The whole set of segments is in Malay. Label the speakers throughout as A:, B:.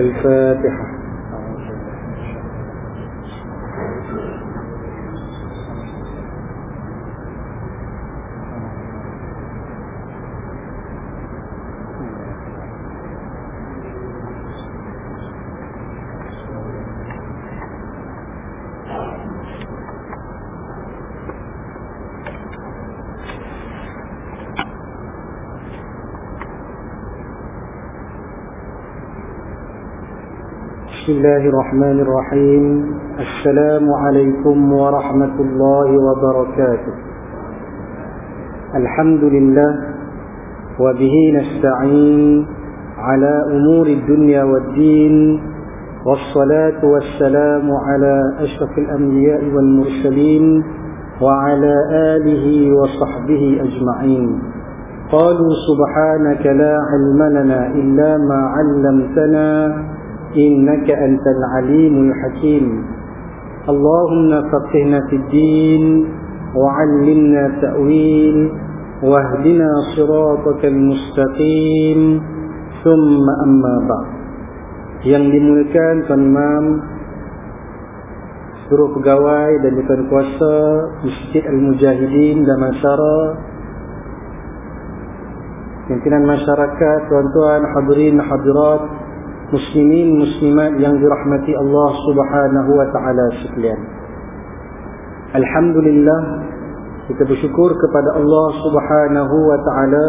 A: الفاتحة. بسم الله الرحمن الرحيم السلام عليكم ورحمة الله وبركاته الحمد لله وبه نستعين على أمور الدنيا والدين والصلاة والسلام على أشرف الأنبياء والمرسلين وعلى آله وصحبه أجمعين قالوا سبحانك لا علم لنا إلا ما علمتنا إنك أنت العليم الحكيم اللهم فقهنا في الدين وعلمنا تأويل واهدنا صراطك المستقيم ثم أما بعد yang dimulakan Tuan Imam seluruh pegawai dan tuan kuasa Masjid Al-Mujahidin dan masyarakat pimpinan masyarakat tuan-tuan hadirin hadirat muslimin muslimat yang dirahmati Allah Subhanahu wa taala sekalian. Alhamdulillah kita bersyukur kepada Allah Subhanahu wa taala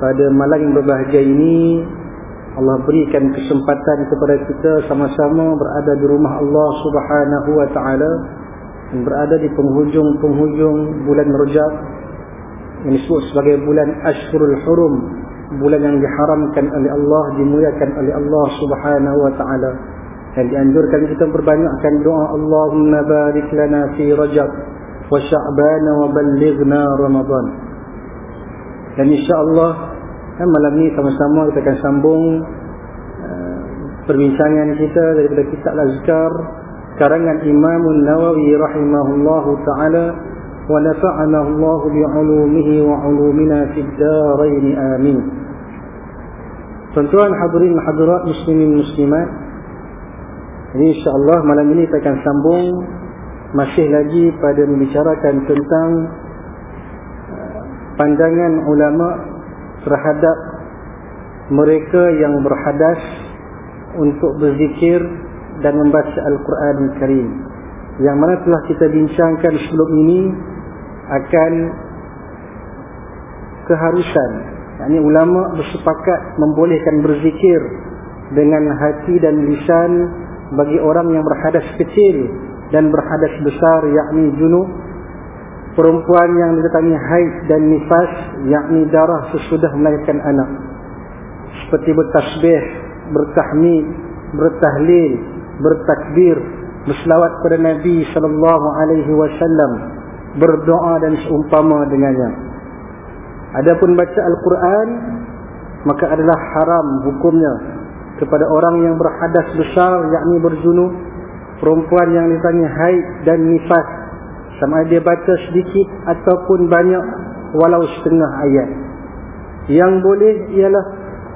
A: pada malam yang berbahagia ini Allah berikan kesempatan kepada kita sama-sama berada di rumah Allah Subhanahu wa taala berada di penghujung-penghujung bulan Rajab yang disebut sebagai bulan Ashhurul Hurum bulan yang diharamkan oleh Allah dimuliakan oleh Allah Subhanahu wa taala dan dianjurkan kita perbanyakkan doa Allahumma barik lana fi Rajab wa Sya'ban wa ballighna Ramadan dan insyaallah kan malam ni sama-sama kita akan sambung uh, perbincangan kita daripada kitab Al-Azkar karangan Imam Nawawi rahimahullahu taala ونفعنا الله بعلومه وعلومنا في الدارين آمين Tuan-tuan hadirin hadirat muslimin muslimat. Ini insyaAllah malam ini kita akan sambung Masih lagi pada membicarakan tentang uh, Pandangan ulama terhadap Mereka yang berhadas Untuk berzikir dan membaca Al-Quran Karim Yang mana telah kita bincangkan sebelum ini akan keharusan yakni ulama bersepakat membolehkan berzikir dengan hati dan lisan bagi orang yang berhadas kecil dan berhadas besar yakni junub perempuan yang didatangi haid dan nifas yakni darah sesudah melahirkan anak seperti bertasbih bertahmid bertahlil bertakbir berselawat kepada Nabi sallallahu alaihi wasallam berdoa dan seumpama dengannya. Adapun baca Al-Quran maka adalah haram hukumnya kepada orang yang berhadas besar yakni berjunub, perempuan yang ditanya haid dan nifas sama dia baca sedikit ataupun banyak walau setengah ayat. Yang boleh ialah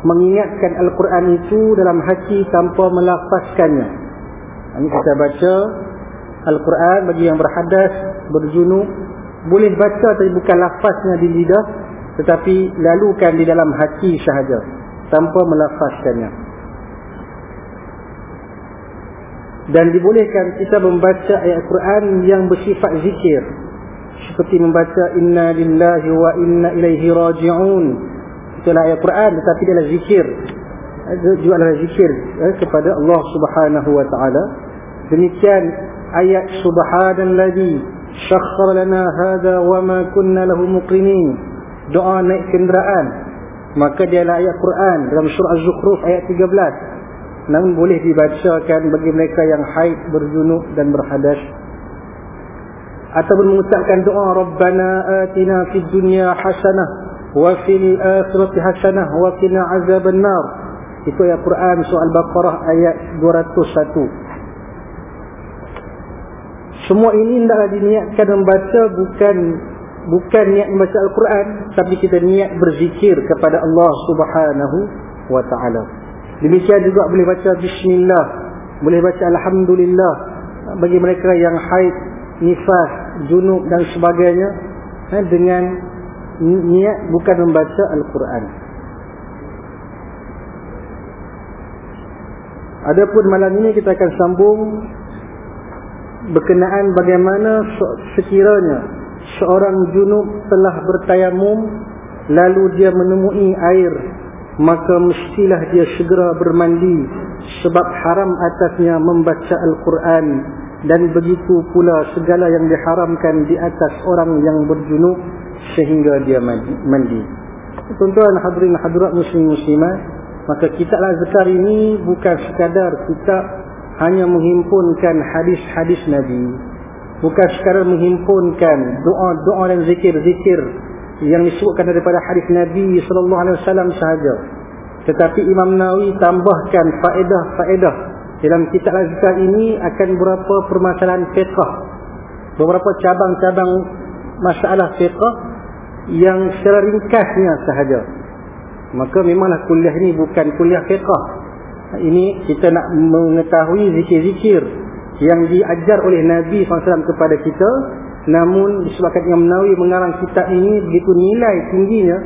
A: mengingatkan Al-Quran itu dalam hati tanpa melafazkannya. Ini kita baca Al-Quran bagi yang berhadas, berjunub boleh baca tapi bukan lafaznya di lidah tetapi lalukan di dalam hati sahaja tanpa melafazkannya. Dan dibolehkan kita membaca ayat Al-Quran yang bersifat zikir seperti membaca inna lillahi wa inna ilaihi raji'un. Itulah ayat Al-Quran tetapi adalah zikir. Juga adalah zikir eh, kepada Allah Subhanahu wa taala. Demikian ayat subhanalladzi syakhkhara lana hadha wa ma kunna lahu muqrinin doa naik kenderaan. Maka dia adalah ayat Quran dalam surah Az-Zukhruf ayat 13 namun boleh dibacakan bagi mereka yang haid berjunub dan berhadas ataupun mengucapkan doa rabbana atina fid dunya hasanah wa fil akhirati hasanah wa qina azabannar. Itu ayat Quran surah Al-Baqarah ayat 201 semua ini hendaklah diniatkan membaca bukan bukan niat membaca Al-Quran tapi kita niat berzikir kepada Allah Subhanahu wa taala. demikian juga boleh baca bismillah boleh baca alhamdulillah bagi mereka yang haid nifas junub dan sebagainya eh, dengan niat bukan membaca al-Quran Adapun malam ini kita akan sambung berkenaan bagaimana sekiranya seorang junub telah bertayamum lalu dia menemui air maka mestilah dia segera bermandi sebab haram atasnya membaca Al-Quran dan begitu pula segala yang diharamkan di atas orang yang berjunub sehingga dia mandi. Tuan-tuan hadirin hadirat muslim muslimat, maka kitab Al-Zakar ini bukan sekadar kita hanya menghimpunkan hadis-hadis Nabi. Bukan sekadar menghimpunkan doa-doa dan zikir-zikir yang disebutkan daripada hadis Nabi sallallahu alaihi wasallam sahaja. Tetapi Imam Nawawi tambahkan faedah-faedah dalam kitab Al-Zakar ini akan beberapa permasalahan fiqh. Beberapa cabang-cabang masalah fiqh yang secara ringkasnya sahaja. Maka memanglah kuliah ini bukan kuliah fiqh. Ini kita nak mengetahui zikir-zikir yang diajar oleh Nabi SAW kepada kita Namun disebabkan Imam Nawawi mengarang kitab ini begitu nilai tingginya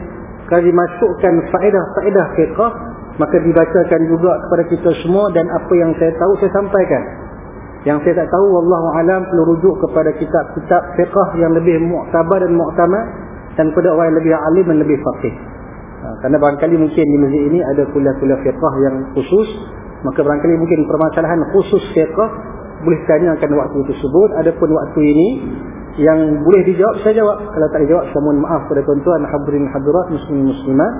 A: kalau dimasukkan faedah-faedah fiqah maka dibacakan juga kepada kita semua dan apa yang saya tahu saya sampaikan. Yang saya tak tahu wallahu alam perlu rujuk kepada kitab-kitab fiqah yang lebih muktabar dan muktamad dan kepada orang yang lebih alim dan lebih faqih. Ha, kerana barangkali mungkin di masjid ini ada kuliah-kuliah fiqah yang khusus maka barangkali mungkin permasalahan khusus fiqah boleh tanyakan waktu tersebut. Adapun waktu ini yang boleh dijawab saya jawab. Kalau tak dijawab saya mohon maaf kepada tuan-tuan. Hadirin hadirat muslimin muslimat.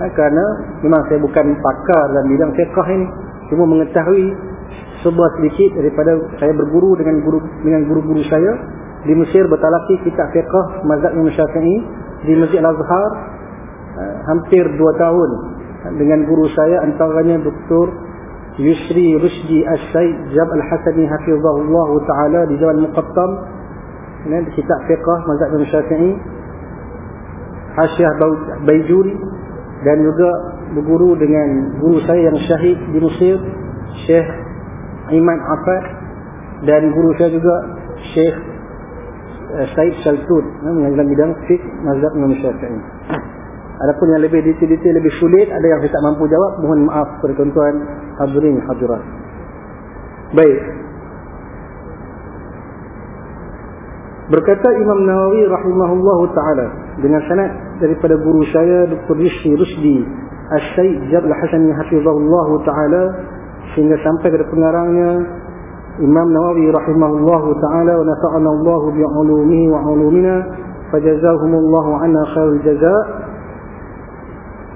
A: Ha, kerana memang saya bukan pakar dalam bidang fiqh ini. Cuma mengetahui sebuah sedikit daripada saya berguru dengan guru dengan guru-guru saya di Mesir bertalaki kitab fiqh mazhab Imam Syafi'i di Masjid Al-Azhar ha, hampir 2 tahun. Dengan guru saya antaranya Dr. Yusri Rusdi As-Said Jab Al-Hasani Hafizahullah Ta'ala di Jalan Muqattam. Ini kitab fiqah mazhab Imam Syafi'i. Hasyiah Baijuri. Dan juga berguru dengan guru saya yang syahid di Mesir Syekh Iman Afad. Dan guru saya juga Syekh Said Shaltun yang dalam bidang fiqh mazhab Imam Syafi'i Adapun yang lebih detail-detail lebih sulit ada yang saya tak mampu jawab mohon maaf kepada tuan-tuan hadirin hadirat baik Berkata Imam Nawawi rahimahullahu taala dengan sanad daripada guru saya Dr. Rizki Rusdi As-Sayyid Jabal Hasan hafizahullahu taala sehingga sampai kepada pengarangnya Imam Nawawi rahimahullahu taala wa nafa'ana Allah bi 'ulumihi wa 'ulumina fajazahumullahu 'anna khairul jazaa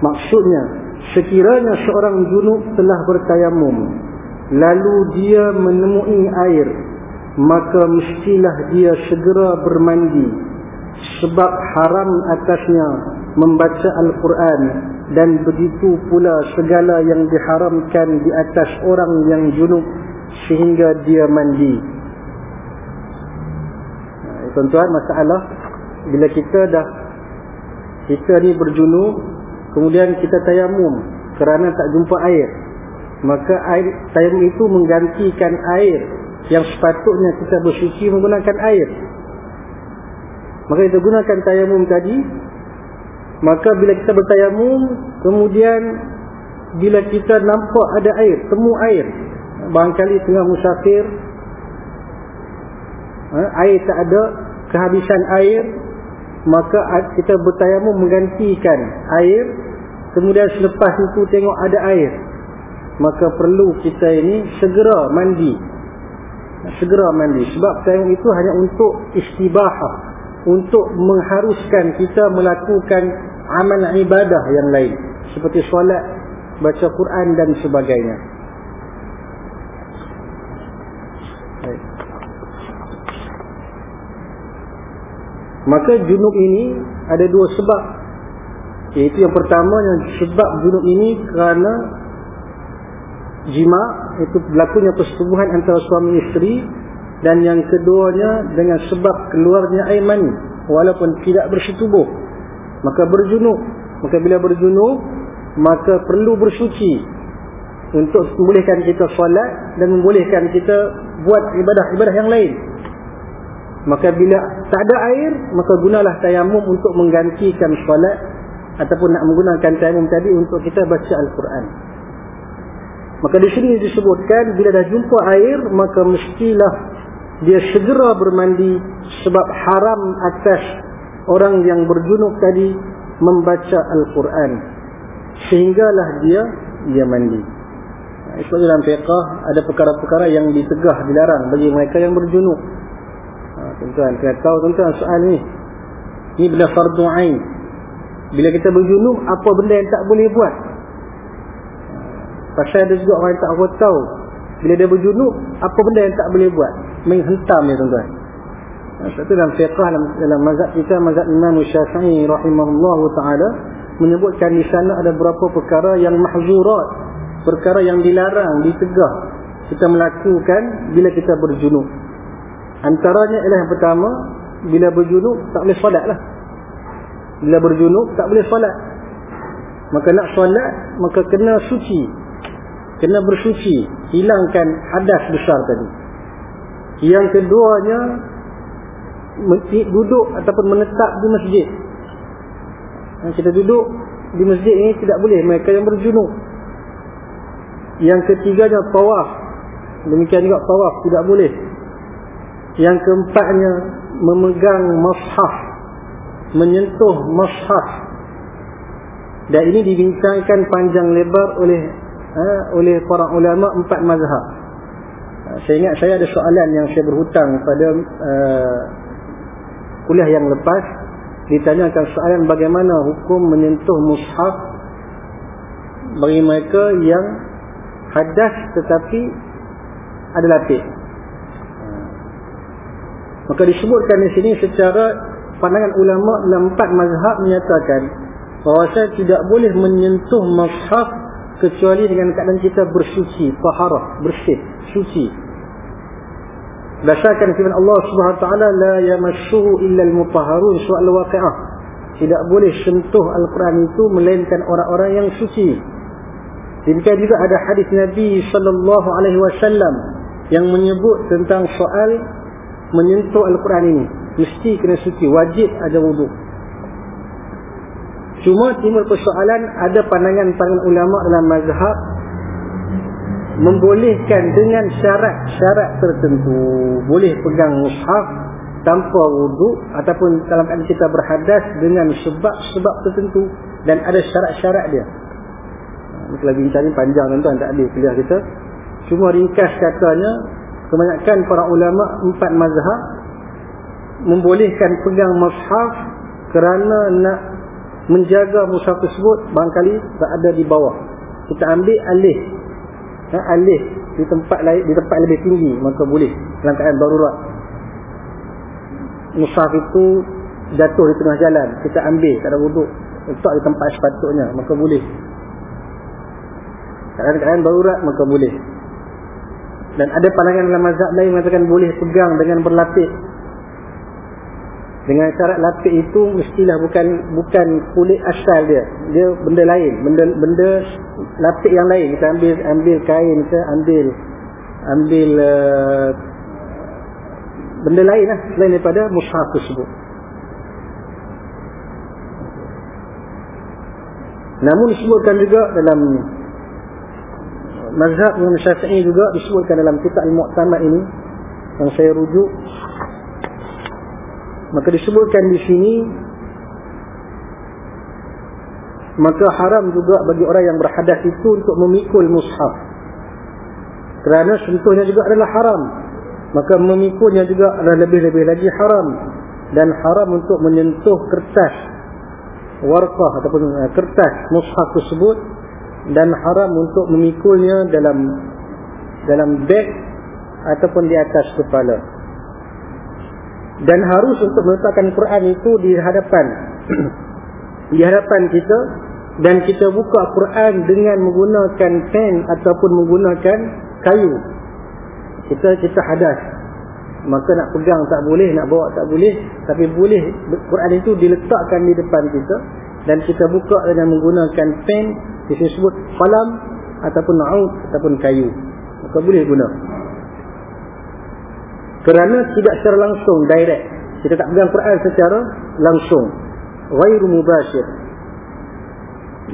A: Maksudnya sekiranya seorang junub telah bertayamum lalu dia menemui air maka mestilah dia segera bermandi. Sebab haram atasnya membaca Al-Quran dan begitu pula segala yang diharamkan di atas orang yang junub sehingga dia mandi. Tuan-tuan masalah bila kita dah kita ni berjunub kemudian kita tayamum kerana tak jumpa air. Maka air tayamum itu menggantikan air yang sepatutnya kita bersuci menggunakan air. Maka kita gunakan tayamum tadi. Maka bila kita bertayamum kemudian bila kita nampak ada air temu air barangkali tengah musafir ha, air tak ada kehabisan air maka kita bertayamum menggantikan air kemudian selepas itu tengok ada air. Maka perlu kita ini segera mandi. Segera mandi. Sebab tayamum itu hanya untuk istibahah untuk mengharuskan kita melakukan amal ibadah yang lain. Seperti solat baca Quran dan sebagainya maka junub ini ada dua sebab. Iaitu yang pertama yang sebab junub ini kerana jima itu berlakunya persetubuhan antara suami isteri. Dan yang keduanya dengan sebab keluarnya air mani. Walaupun tidak bersetubuh. Maka berjunub. Maka bila berjunub maka perlu bersuci. Untuk membolehkan kita solat dan membolehkan kita buat ibadah-ibadah yang lain maka bila tak ada air maka gunalah tayamum untuk menggantikan solat ataupun nak menggunakan tayamum tadi untuk kita baca Al-Quran. Maka di sini disebutkan bila dah jumpa air maka mestilah dia segera bermandi sebab haram atas orang yang berjunuk tadi membaca Al-Quran. Sehinggalah dia dia mandi. Sebab dalam fiqah ada perkara-perkara yang ditegah dilarang bagi mereka yang berjunuk ha, tuan-tuan kena tahu tuan-tuan soal ni ni benda fardu ain. Bila kita berjunuk apa benda yang tak boleh buat? Pasal ada juga orang yang tak tahu. Bila dia berjunuk apa benda yang tak boleh buat? Main hentam ni tuan-tuan. Sebab tu dalam fiqah dalam, dalam mazhab kita mazhab Imam Syafi'i rahimahullah taala menyebutkan di sana ada beberapa perkara yang mahzurat perkara yang dilarang ditegah kita melakukan bila kita berjunub antaranya ialah yang pertama bila berjunub tak boleh solat lah bila berjunub tak boleh solat maka nak solat maka kena suci kena bersuci hilangkan hadas besar tadi yang keduanya duduk ataupun menetap di masjid. Kita duduk di masjid ini tidak boleh mereka yang berjunuk. Yang ketiganya tawaf. Demikian juga tawaf tidak boleh. Yang keempatnya memegang mashaf. Menyentuh mashaf. Dan ini dibincangkan panjang lebar oleh ha, oleh para ulama empat mazhab. Saya ingat saya ada soalan yang saya berhutang pada uh, kuliah yang lepas ditanyakan soalan bagaimana hukum menyentuh mushaf bagi mereka yang hadas tetapi ada lapik maka disebutkan di sini secara pandangan ulama empat mazhab menyatakan bahawa tidak boleh menyentuh mushaf kecuali dengan keadaan kita bersuci, taharah, bersih, suci Berdasarkan firman Allah Subhanahu taala la yamassuhu illa al-mutahharun surah al-waqiah. Tidak boleh sentuh Al-Quran itu melainkan orang-orang yang suci. Demikian juga ada hadis Nabi sallallahu alaihi wasallam yang menyebut tentang soal menyentuh Al-Quran ini. Mesti kena suci, wajib ada wuduk. Cuma timbul persoalan ada pandangan-pandangan ulama dalam mazhab membolehkan dengan syarat-syarat tertentu boleh pegang mushaf tanpa wuduk ataupun dalam keadaan kita berhadas dengan sebab-sebab tertentu dan ada syarat-syarat dia kalau bincang ni panjang tuan-tuan tak ada kuliah kita cuma ringkas katanya kebanyakan para ulama empat mazhab membolehkan pegang mushaf kerana nak menjaga mushaf tersebut barangkali tak ada di bawah. Kita ambil alih. Ha, alih di tempat lain di tempat lebih tinggi maka boleh. Dalam keadaan darurat. Mushaf itu jatuh di tengah jalan. Kita ambil tak ada wuduk. Letak di tempat sepatutnya maka boleh. Keadaan-keadaan darurat maka boleh dan ada pandangan dalam mazhab lain mengatakan boleh pegang dengan berlapis dengan syarat lapik itu mestilah bukan bukan kulit asal dia. Dia benda lain benda benda lapik yang lain. Kita ambil ambil kain ke ambil ambil uh, benda lain lah. Selain daripada mushaf tersebut. Namun disebutkan juga dalam mazhab Imam Syafi'i juga disebutkan dalam kitab Al-Mu'tamad ini yang saya rujuk. Maka disebutkan di sini maka haram juga bagi orang yang berhadas itu untuk memikul mushaf. Kerana sentuhnya juga adalah haram. Maka memikulnya juga adalah lebih-lebih lagi haram. Dan haram untuk menyentuh kertas warqah ataupun eh, kertas mushaf tersebut dan haram untuk memikulnya dalam dalam beg ataupun di atas kepala. Dan harus untuk meletakkan Quran itu di hadapan. Di hadapan kita. Dan kita buka Quran dengan menggunakan pen ataupun menggunakan kayu. Kita kita hadas. Maka nak pegang tak boleh nak bawa tak boleh. Tapi boleh Quran itu diletakkan di depan kita. Dan kita buka dengan menggunakan pen disebut falam ataupun na'ud ataupun kayu. Maka boleh guna. Kerana tidak secara langsung direct. Kita tak pegang Quran secara langsung. Ghairu mubashir.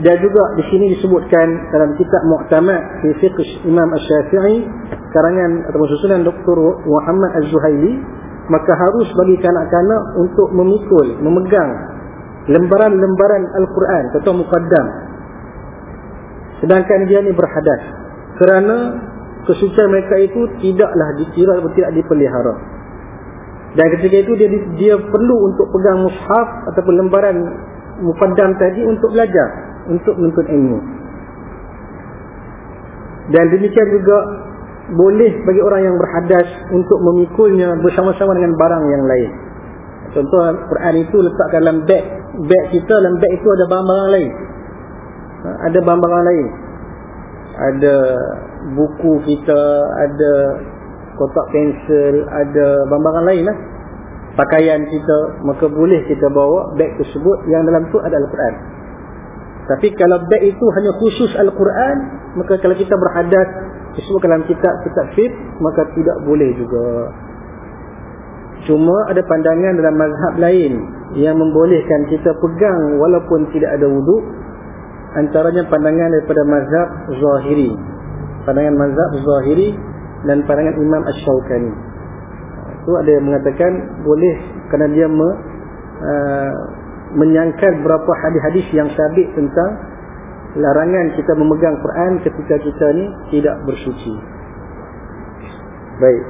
A: Dan juga di sini disebutkan dalam kitab Mu'tamad fi fiqh Imam Asy-Syafi'i karangan atau susunan Dr. Muhammad Az-Zuhaili maka harus bagi kanak-kanak untuk memikul memegang lembaran-lembaran Al-Quran atau muqaddam sedangkan dia ni berhadas. Kerana kesucian mereka itu tidaklah dikira atau tidak dipelihara. Dan ketika itu dia dia perlu untuk pegang mushaf ataupun lembaran muqaddam tadi untuk belajar untuk menuntut ilmu. Dan demikian juga boleh bagi orang yang berhadas untuk memikulnya bersama-sama dengan barang yang lain. Contoh Quran itu letakkan dalam beg. Beg kita dalam beg itu ada barang-barang lain ada barang-barang lain. Ada buku kita ada kotak pensel ada barang-barang lain lah. Pakaian kita maka boleh kita bawa beg tersebut yang dalam tu ada Al-Quran. Tapi kalau beg itu hanya khusus Al-Quran maka kalau kita berhadas disebut dalam kitab kitab fit maka tidak boleh juga. Cuma ada pandangan dalam mazhab lain yang membolehkan kita pegang walaupun tidak ada wuduk antaranya pandangan daripada mazhab zahiri. Pandangan mazhab zahiri dan pandangan imam ash-shawkani. Itu ada yang mengatakan boleh kerana dia me, uh, menyangkal beberapa hadis-hadis yang sabit tentang larangan kita memegang Quran ketika kita ni tidak bersuci. Baik.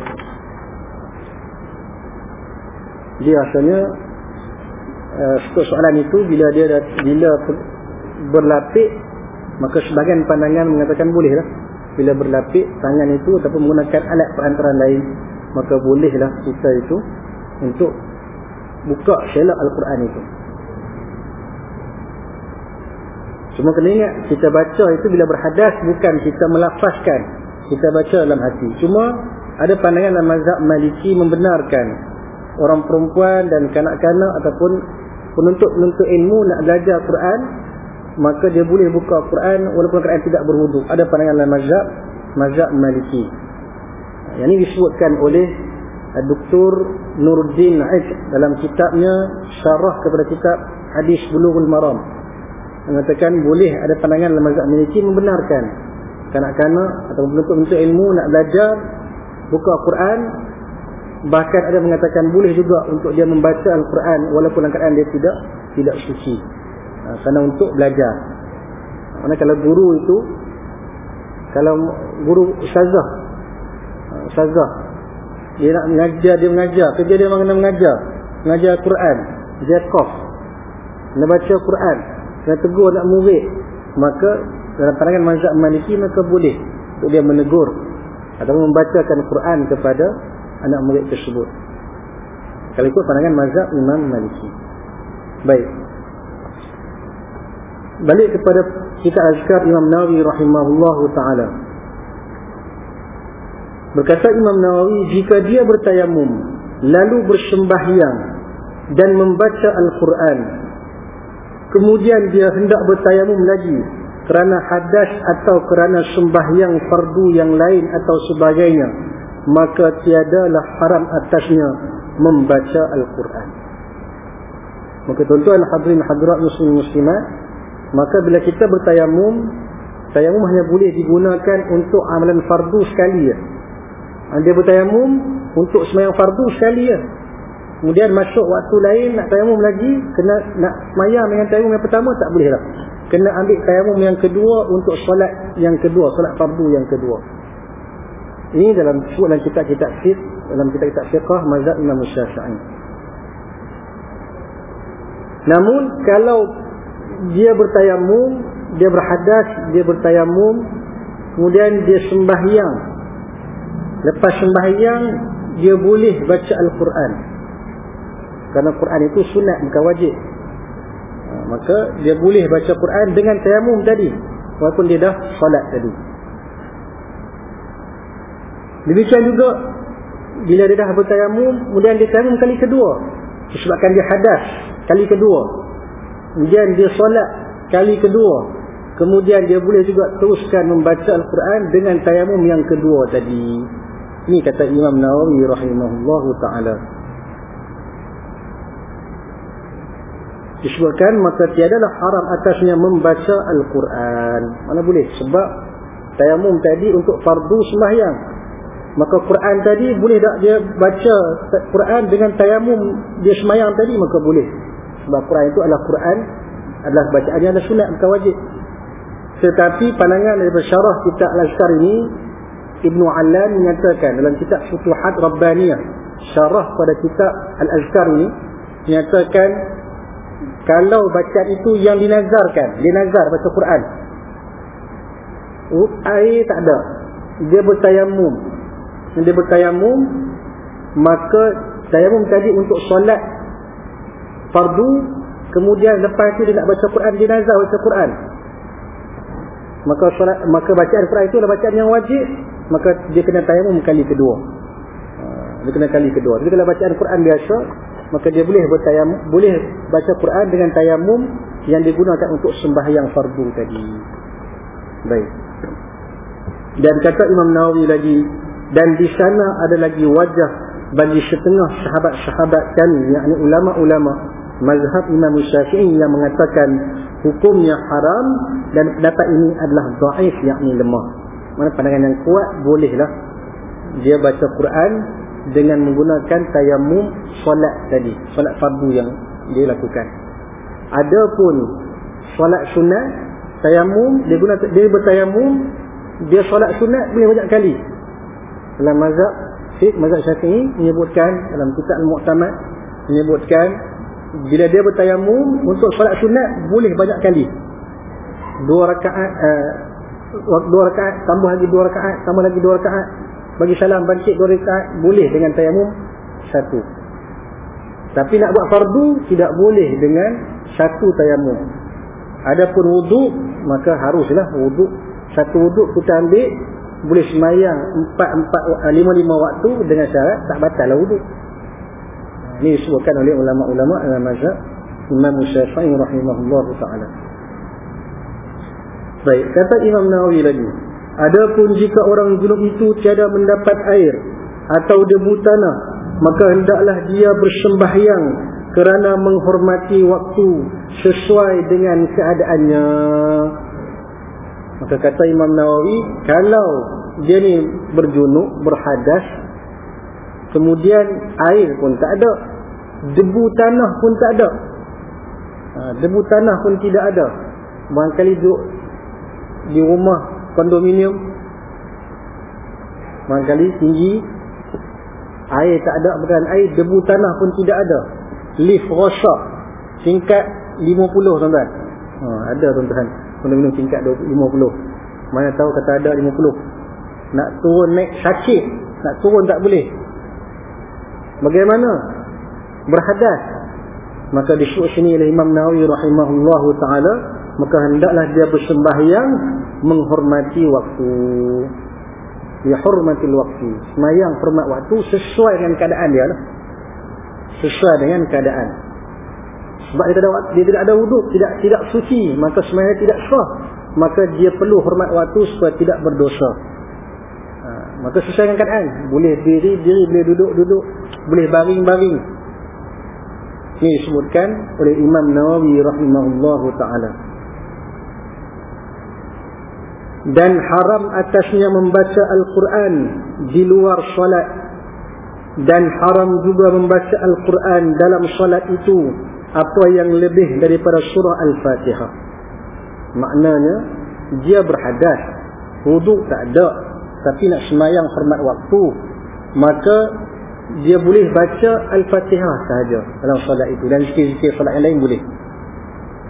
A: Dia asalnya uh, soalan itu bila dia bila berlapik maka sebagian pandangan mengatakan bolehlah. Bila berlapik tangan itu ataupun menggunakan alat perantaraan lain maka bolehlah kita itu untuk buka syelak Al-Quran itu. Cuma kena ingat kita baca itu bila berhadas bukan kita melafazkan. Kita baca dalam hati. Cuma ada pandangan dalam mazhab maliki membenarkan orang perempuan dan kanak-kanak ataupun penuntut-penuntut ilmu nak belajar Quran maka dia boleh buka Quran walaupun Quran tidak berwuduk. Ada pandangan dalam mazhab mazhab Maliki. Yang ini disebutkan oleh Dr. Nuruddin Aik dalam kitabnya syarah kepada kitab Hadis Bulughul Maram. Mengatakan boleh ada pandangan dalam mazhab Maliki membenarkan kanak-kanak atau penuntut-penuntut ilmu nak belajar buka Quran bahkan ada mengatakan boleh juga untuk dia membaca Al-Quran walaupun Al-Quran dia tidak tidak suci ha, kerana untuk belajar. Mana kalau guru itu kalau guru ustazah ha, ustazah dia nak mengajar dia mengajar kerja dia memang kena mengajar. Mengajar Quran dia kof nak baca Quran kena tegur nak murid. Maka dalam pandangan mazhab maliki maka boleh untuk dia menegur atau membacakan Quran kepada anak murid tersebut. Kalau ikut pandangan mazhab Imam Maliki. Baik balik kepada kita azkar Imam Nawawi rahimahullahu taala. Berkata Imam Nawawi jika dia bertayamum lalu bersembahyang dan membaca Al-Quran kemudian dia hendak bertayamum lagi kerana hadas atau kerana sembahyang fardu yang lain atau sebagainya maka tiadalah haram atasnya membaca Al-Quran maka tuan-tuan hadirin hadirat muslim muslimat maka bila kita bertayamum tayamum hanya boleh digunakan untuk amalan fardu sekali ya. dia bertayamum untuk semayang fardu sekali ya. kemudian masuk waktu lain nak tayamum lagi kena nak semayang dengan tayamum yang pertama tak boleh lah kena ambil tayamum yang kedua untuk solat yang kedua solat fardu yang kedua ini dalam dalam kitab-kitab fiqh dalam kitab-kitab fiqh mazhab Imam Syafi'i namun kalau dia bertayamum, dia berhadas, dia bertayamum, kemudian dia sembahyang. Lepas sembahyang, dia boleh baca Al-Quran. Kerana Quran itu sunat, bukan wajib. Ha, maka dia boleh baca Quran dengan tayamum tadi. Walaupun dia dah salat tadi. Demikian juga, bila dia dah bertayamum, kemudian dia tayamum kali kedua. Disebabkan dia hadas kali kedua. Kemudian dia solat kali kedua. kemudian dia boleh juga teruskan membaca Al-Quran dengan tayamum yang kedua tadi. Ini kata Imam Nawawi rahimahullah ta'ala. Disebutkan maka tiadalah haram atasnya membaca Al-Quran. Mana boleh? Sebab tayamum tadi untuk fardu sembahyang. Maka Quran tadi boleh tak dia baca Quran dengan tayamum dia sembahyang tadi? Maka boleh sebab Quran itu adalah Quran adalah bacaannya adalah sunat bukan wajib. Tetapi pandangan daripada syarah kitab Al-Azkar ini Ibnu Alan menyatakan dalam kitab Futuhat Rabbaniyah syarah pada kitab Al-Azkar ini menyatakan kalau bacaan itu yang dinazarkan dinazar baca Quran air tak ada. Dia bertayamum dia bertayamum maka tayamum tadi untuk solat fardu kemudian lepas itu dia nak baca Quran dia nazar baca Quran. Maka solat maka bacaan Quran itu adalah bacaan yang wajib maka dia kena tayamum kali kedua. Ha, dia kena kali kedua. Jadi kalau bacaan Quran biasa maka dia boleh bertayamum boleh baca Quran dengan tayamum yang digunakan untuk sembahyang fardu tadi. Baik. Dan kata Imam Nawawi lagi dan di sana ada lagi wajah bagi setengah sahabat-sahabat kami yakni ulama-ulama mazhab Imam Syafi'i yang mengatakan hukumnya haram dan pendapat ini adalah dhaif yakni lemah. Mana pandangan yang kuat? Bolehlah. Dia baca Quran dengan menggunakan tayamum solat tadi solat fardu yang dia lakukan. Adapun solat sunat tayamum dia guna dia bertayamum dia solat sunat boleh banyak kali. Dalam mazhab fiqh mazhab syafi'i menyebutkan dalam kitab al-mu'tamad menyebutkan bila dia bertayamum untuk solat sunat boleh banyak kali. Dua rakaat uh, dua rakaat tambah lagi dua rakaat tambah lagi dua rakaat bagi salam bangkit dua rakaat boleh dengan tayamum satu. Tapi nak buat fardu tidak boleh dengan satu tayamum adapun wuduk maka haruslah wuduk satu wuduk kita ambil boleh semayang empat empat eh, waktu dengan syarat tak batal lah wuduk ini disebutkan oleh ulama-ulama dalam mazhab Imam Syafi'i rahimahullah ta'ala. Baik kata Imam Nawawi lagi adapun jika orang junub itu tiada mendapat air atau debu tanah maka hendaklah dia bersembahyang kerana menghormati waktu sesuai dengan keadaannya. Maka kata Imam Nawawi, kalau dia ni berjunuk, berhadas, kemudian air pun tak ada, debu tanah pun tak ada. Ha, debu tanah pun tidak ada. Barangkali duduk di rumah kondominium, barangkali tinggi, air tak ada, bukan air, debu tanah pun tidak ada. Lift rosak, tingkat 50 tuan-tuan. Ha, ada tuan-tuan. Minum tingkat 50 mana tahu kata ada 50 nak turun naik sakit. Nak turun tak boleh. Bagaimana berhadas. Maka disebut sini oleh Imam Nawawi rahimahullah ta'ala maka hendaklah dia bersembahyang menghormati waktu. Dia hormati waktu. Semayang hormat waktu sesuai dengan keadaan dia lah. Sesuai dengan keadaan. Sebab dia tidak dia tidak ada wuduk tidak tidak suci maka sebenarnya tidak sah. Maka dia perlu hormat waktu supaya tidak berdosa. Ha, maka sesuai dengan keadaan. Boleh diri diri boleh duduk duduk boleh baring baring ini disebutkan oleh Imam Nawawi rahimahullah taala. Dan haram atasnya membaca Al-Quran di luar solat. Dan haram juga membaca Al-Quran dalam solat itu apa yang lebih daripada surah Al-Fatihah. Maknanya dia berhadas, wuduk tak ada, tapi nak semayang hormat waktu, maka dia boleh baca Al-Fatihah sahaja dalam solat itu. Dan zikir-zikir solat yang lain boleh.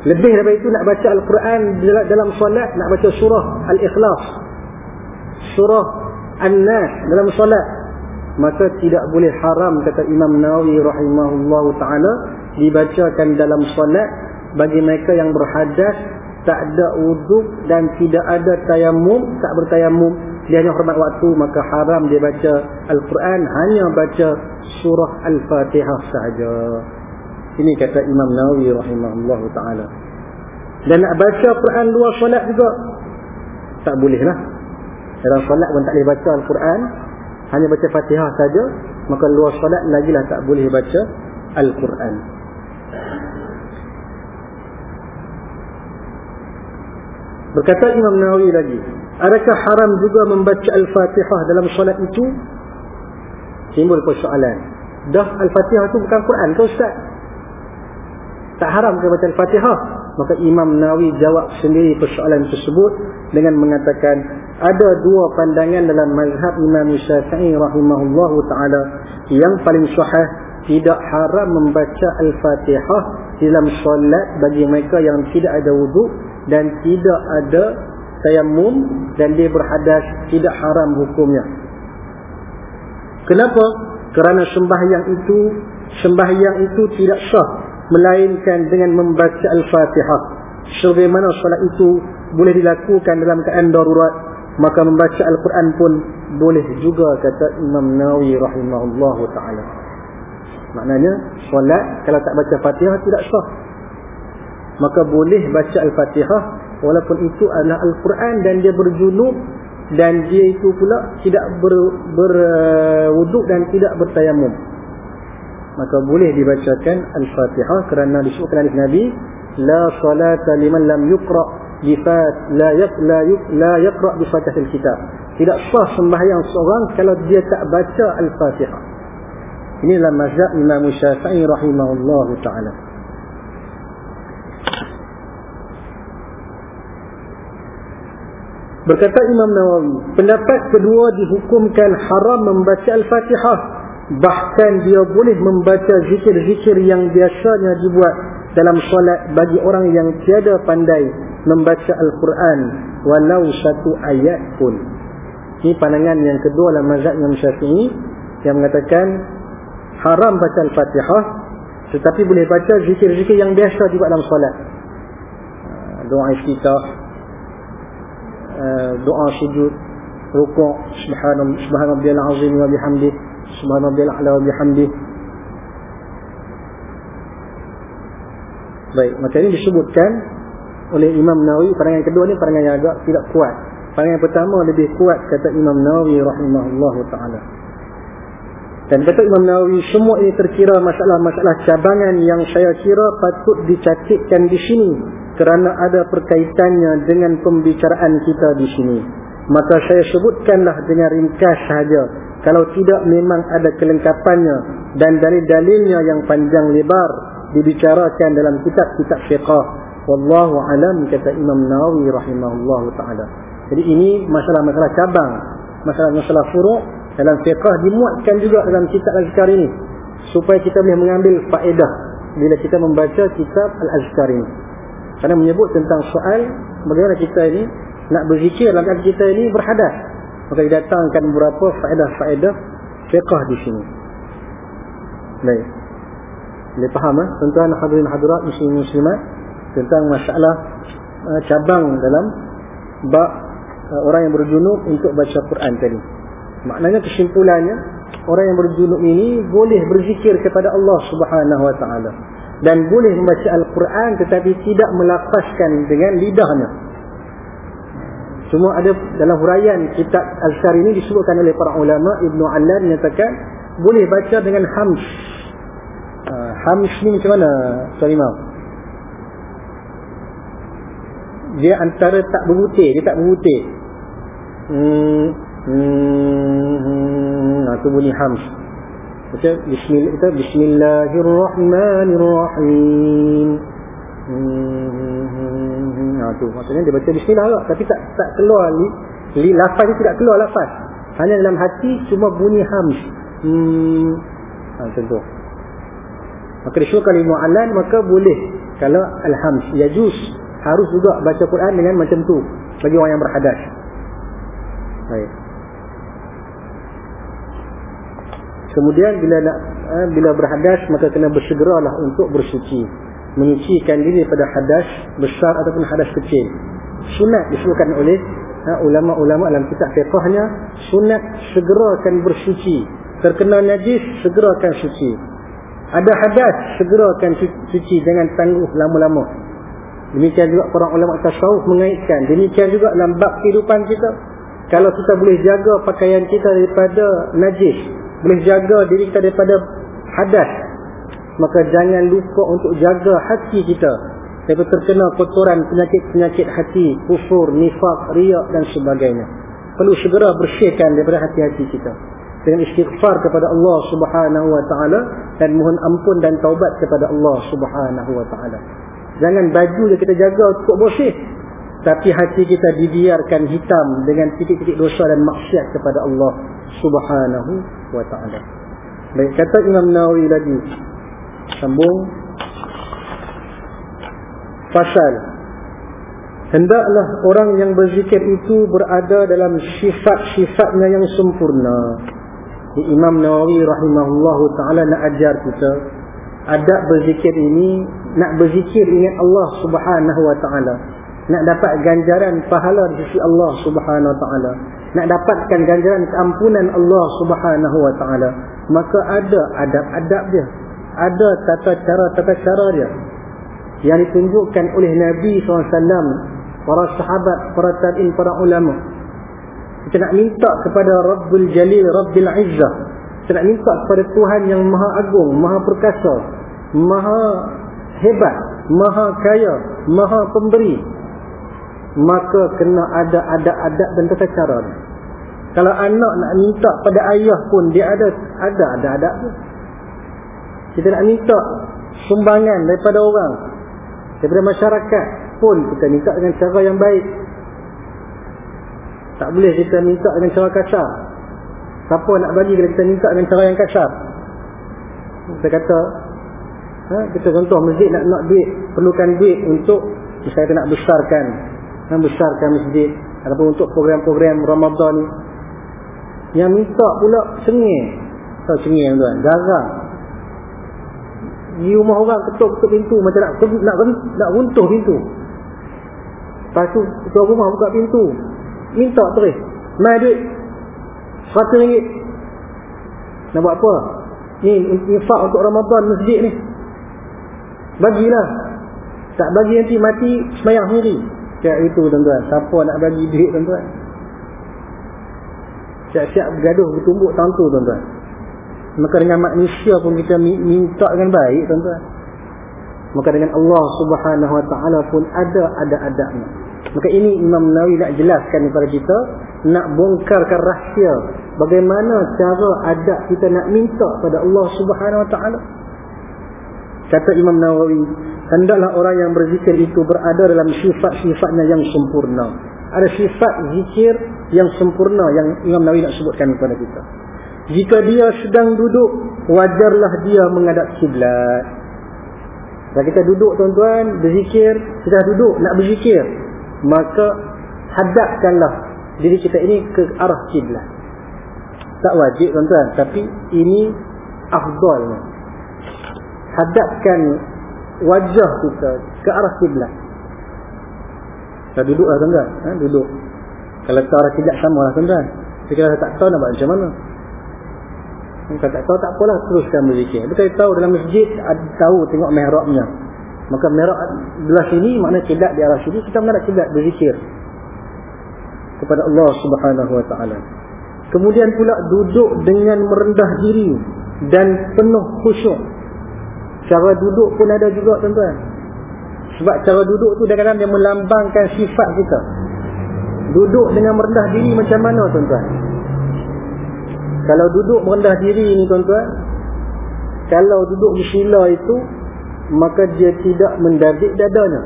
A: Lebih daripada itu nak baca Al-Quran dalam solat, nak baca surah Al-Ikhlas, surah An-Nas dalam solat, maka tidak boleh haram kata Imam Nawawi rahimahullah taala dibacakan dalam solat bagi mereka yang berhadas tak ada wuduk dan tidak ada tayamum tak bertayamum dia hanya hormat waktu maka haram dia baca Al-Quran hanya baca surah Al-Fatihah sahaja. Ini kata Imam Nawawi rahimahullah ta'ala. Dan nak baca Quran luar solat juga tak boleh lah dalam solat pun tak boleh baca Al-Quran hanya baca Fatihah saja maka luar solat lagilah tak boleh baca Al-Quran. Berkata Imam Nawawi lagi adakah haram juga membaca Al-Fatihah dalam solat itu? Timbul persoalan. Dah Al-Fatihah itu bukan Quran ke Ustaz? Tak haram ke baca Al-Fatihah? Maka Imam Nawawi jawab sendiri persoalan tersebut dengan mengatakan ada dua pandangan dalam mazhab Imam Syafi'i rahimahullahu taala. Yang paling sahih tidak haram membaca Al-Fatihah dalam solat bagi mereka yang tidak ada wuduk dan tidak ada tayammum dan dia berhadas tidak haram hukumnya. Kenapa? Kerana sembahyang itu sembahyang itu tidak sah melainkan dengan membaca Al-Fatihah. Sebagaimana solat itu boleh dilakukan dalam keadaan darurat, maka membaca Al-Quran pun boleh juga kata Imam Nawawi rahimahullah taala. Maknanya solat kalau tak baca Fatihah tidak sah. Maka boleh baca Al-Fatihah walaupun itu adalah Al-Quran dan dia berjunub dan dia itu pula tidak berwuduk ber, uh, dan tidak bertayamum. Maka boleh dibacakan al-Fatihah kerana disebutkan hadis Nabi la salata liman lam yuqra bi la yak la yuk la yaqra bi fatihil kitab tidak sah sembahyang seorang kalau dia tak baca al-Fatihah. Inilah mazhab Imam Syafi'i rahimahullahu taala Berkata Imam Nawawi, pendapat kedua dihukumkan haram membaca Al-Fatihah Bahkan dia boleh membaca zikir-zikir yang biasanya dibuat dalam solat bagi orang yang tiada pandai membaca Al-Quran walau satu ayat pun. Ini pandangan yang kedua dalam mazhab Imam Syafi'i yang mengatakan haram baca Al-Fatihah tetapi boleh baca zikir-zikir yang biasa dibuat dalam solat. Ah, doa iftitah, ah, doa sujud, rukuk, subhanallah, subhanallah, azim wa bihamdih, subhanallah ala wa bihamdi baik macam ini disebutkan oleh Imam Nawawi pandangan kedua ni pandangan yang agak tidak kuat. Pandangan pertama lebih kuat kata Imam Nawawi rahimahullah ta'ala. Dan kata Imam Nawawi semua ini terkira masalah-masalah cabangan yang saya kira patut dicatatkan di sini kerana ada perkaitannya dengan pembicaraan kita di sini. Maka saya sebutkanlah dengan ringkas sahaja kalau tidak memang ada kelengkapannya dan dalil-dalilnya yang panjang lebar dibicarakan dalam kitab-kitab fiqah. Wallahu alam kata Imam Nawawi rahimahullahu taala. Jadi ini masalah-masalah cabang masalah-masalah furu' dalam fiqah dimuatkan juga dalam kitab azkar ini supaya kita boleh mengambil faedah bila kita membaca kitab al-azkar ini kerana menyebut tentang soal bagaimana kita ini nak berzikir dalam kita ini berhadas maka didatangkan beberapa faedah-faedah fiqah di sini. Baik. Boleh faham eh? Tuan-tuan hadirin hadirat muslim muslimat tentang masalah uh, cabang dalam bab uh, orang yang berjunub untuk baca Quran tadi. Maknanya kesimpulannya orang yang berjunub ini boleh berzikir kepada Allah Subhanahu wa taala dan boleh membaca Al-Quran tetapi tidak melafazkan dengan lidahnya Cuma ada dalam huraian kitab Al-Syar ini disebutkan oleh para ulama Ibnu Allan menyatakan boleh baca dengan hams. Uh, hams ni macam mana Tuan Imam? Dia antara tak berbutir, dia tak berbutir. Hmm, hmm, hmm, tu bunyi hams. Baca bismillah, kita bismillahirrahmanirrahim. Hmm, hmm ha, tu. Maksudnya dia baca bismillah lah. Tapi tak tak keluar li, li lafaz dia tidak keluar lafaz. Hanya dalam hati cuma bunyi hams. Hmm. Ha, contoh maka disebutkan ilmu alan maka boleh. Kalau alhams yajus harus juga baca Quran dengan macam tu. Bagi orang yang berhadas. Baik kemudian bila nak ha, bila berhadas maka kena bersegeralah untuk bersuci menyucikan diri pada hadas besar ataupun hadas kecil. Sunat disebutkan oleh ha, ulama-ulama dalam kitab fiqahnya, sunat segerakan bersuci. Terkena najis, segerakan suci. Ada hadas, segerakan suci. Jangan tangguh lama-lama. Demikian juga para ulama tasawuf mengaitkan. Demikian juga dalam bab kehidupan kita. Kalau kita boleh jaga pakaian kita daripada najis. Boleh jaga diri kita daripada hadas. Maka jangan lupa untuk jaga hati kita. Daripada terkena kotoran penyakit-penyakit hati. Kufur, nifak, riak dan sebagainya. Perlu segera bersihkan daripada hati-hati kita dengan istighfar kepada Allah Subhanahu wa taala dan mohon ampun dan taubat kepada Allah Subhanahu wa taala. Jangan baju yang kita jaga cukup bersih tapi hati kita dibiarkan hitam dengan titik-titik dosa dan maksiat kepada Allah Subhanahu wa taala. Baik kata Imam Nawawi lagi. Sambung. Pasal. Hendaklah orang yang berzikir itu berada dalam sifat-sifatnya yang sempurna. Di Imam Nawawi rahimahullahu taala nak ajar kita adab berzikir ini nak berzikir ingat Allah Subhanahu wa taala nak dapat ganjaran pahala di sisi Allah Subhanahu wa taala. Nak dapatkan ganjaran keampunan Allah Subhanahu wa taala. Maka ada adab-adab dia. Ada tata cara tata cara dia. Yang ditunjukkan oleh Nabi SAW para sahabat para tabi'in para ulama. Kita nak minta kepada Rabbul Jalil, Rabbil Izzah. Kita nak minta kepada Tuhan yang Maha Agung, Maha Perkasa, Maha Hebat, Maha Kaya, Maha Pemberi. Maka kena ada adab-adab dan tata cara. Kalau anak nak minta pada ayah pun dia ada ada ada adab tu. Kita nak minta sumbangan daripada orang, daripada masyarakat pun kita minta dengan cara yang baik. Tak boleh kita minta dengan cara kasar. Siapa nak bagi kalau kita minta dengan cara yang kasar? Kita kata, ha, kita contoh masjid nak nak duit, perlukan duit untuk misalnya kita nak besarkan, nak besarkan masjid ataupun untuk program-program Ramadan ni. Yang minta pula cengih. Tahu cengih tuan, garang. Di rumah orang ketuk-ketuk pintu. Macam nak nak nak runtuh pintu. Lepas tu ketua rumah buka pintu. Minta terus. Mai duit. 100 ringgit. Nak buat apa? Ni infak untuk Ramadan masjid ni. Bagilah. Tak bagi nanti mati semayang sendiri siap itu tuan-tuan. Siapa nak bagi duit tuan-tuan? Siap-siap bergaduh bertumbuk tentu tuan-tuan. Maka dengan manusia pun kita minta dengan baik tuan-tuan. Maka dengan Allah subhanahu wa ta'ala pun ada ada adabnya Maka ini Imam Nawawi nak jelaskan kepada kita, nak bongkarkan rahsia. Bagaimana cara adab kita nak minta pada Allah Subhanahu Wa Taala. Kata Imam Nawawi, hendaklah orang yang berzikir itu berada dalam sifat-sifatnya yang sempurna. Ada sifat zikir yang sempurna yang Imam Nawawi nak sebutkan kepada kita. Jika dia sedang duduk, wajarlah dia menghadap kiblat. Kalau kita duduk tuan-tuan, berzikir, sudah duduk nak berzikir, maka hadapkanlah diri kita ini ke arah kiblat. Tak wajib tuan-tuan, tapi ini afdalnya. Hadapkan wajah kita ke arah kiblat. Kita duduklah tuan-tuan, ha? duduk. Kalau ke arah kiblat sama lah tuan-tuan. Kalau tak tahu nak buat macam mana. Kalau tak tahu tak apalah teruskan berzikir. Kita tahu dalam masjid ada tahu tengok mihrabnya. Maka merah belah sini makna kiblat di arah sini kita menghadap kiblat berzikir kepada Allah Subhanahu wa taala. Kemudian pula duduk dengan merendah diri dan penuh khusyuk. Cara duduk pun ada juga tuan-tuan. Sebab cara duduk tu kadang-kadang dia melambangkan sifat kita. Duduk dengan merendah diri macam mana tuan-tuan? Kalau duduk merendah diri ni tuan-tuan, kalau duduk di sila itu maka dia tidak mendadik dadanya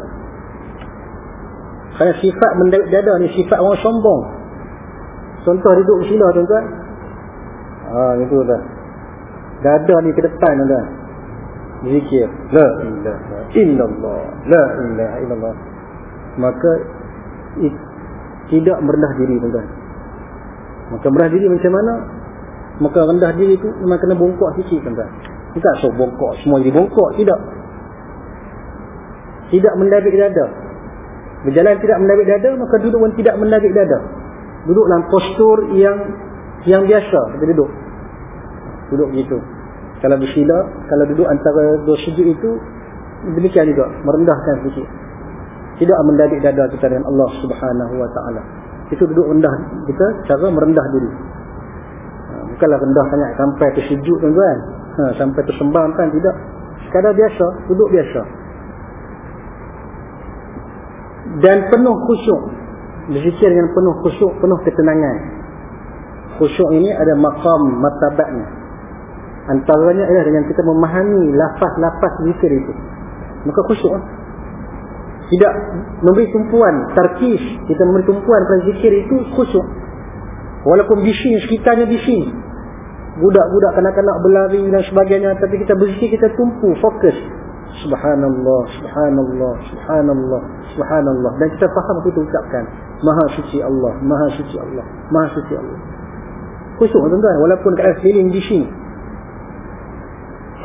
A: kerana sifat mendadik dada ni sifat orang sombong contoh duduk sila tuan-tuan haa itu dah dada ni ke depan tuan-tuan zikir. La ilaha illallah. La ilaha illallah. Maka it, tidak merendah diri tuan-tuan. Maka merendah diri macam mana? Maka rendah diri tu memang kena bongkok sikit tuan-tuan. Tak so bongkok semua jadi bongkok. Tidak. Tidak mendabik dada. Berjalan tidak mendabik dada, maka duduk pun tidak mendabik dada. Duduk dalam postur yang yang biasa. Kita duduk. Duduk begitu. Kalau bersila, kalau duduk antara dua sujud itu, demikian juga, merendahkan sedikit. tidak mendadik dada kita dengan Allah Subhanahu wa taala. Itu duduk rendah kita cara merendah diri. Ha, bukanlah rendah sangat sampai tersujud tuan-tuan. Ha, sampai tersembang kan tidak. Sekadar biasa duduk biasa. Dan penuh khusyuk. Berzikir dengan penuh khusyuk penuh ketenangan. Khusyuk ini ada makam martabatnya antaranya adalah dengan kita memahami lafaz-lafaz zikir itu. Maka khusyuk tidak memberi tumpuan tarkis kita memberi tumpuan pada zikir itu khusyuk. Walaupun bising sekitarnya bising. Budak-budak kanak-kanak berlari dan sebagainya tapi kita berzikir kita tumpu fokus. Subhanallah subhanallah subhanallah subhanallah. Dan kita faham apa itu ucapkan. Maha suci Allah maha suci Allah maha suci Allah. Khusyuk tuan-tuan. Walaupun kat feeling bising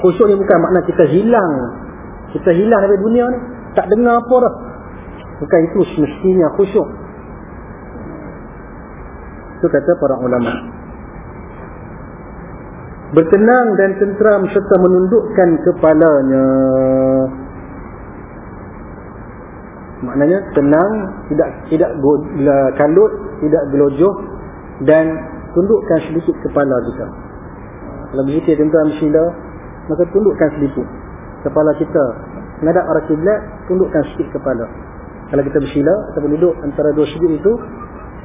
A: khusyuk ni bukan makna kita hilang. Kita hilang dari dunia ni. Tak dengar apa dah. Bukan itu semestinya khusyuk. Itu kata para ulama. Bertenang dan tenteram serta menundukkan kepalanya. Maknanya tenang tidak tidak kalut tidak gelojoh dan tundukkan sedikit kepala kita. Kalau berzikir tentang bismillah maka tundukkan sedikit kepala kita menghadap arah kiblat tundukkan sedikit kepala kalau kita bersila atau duduk antara dua sudut itu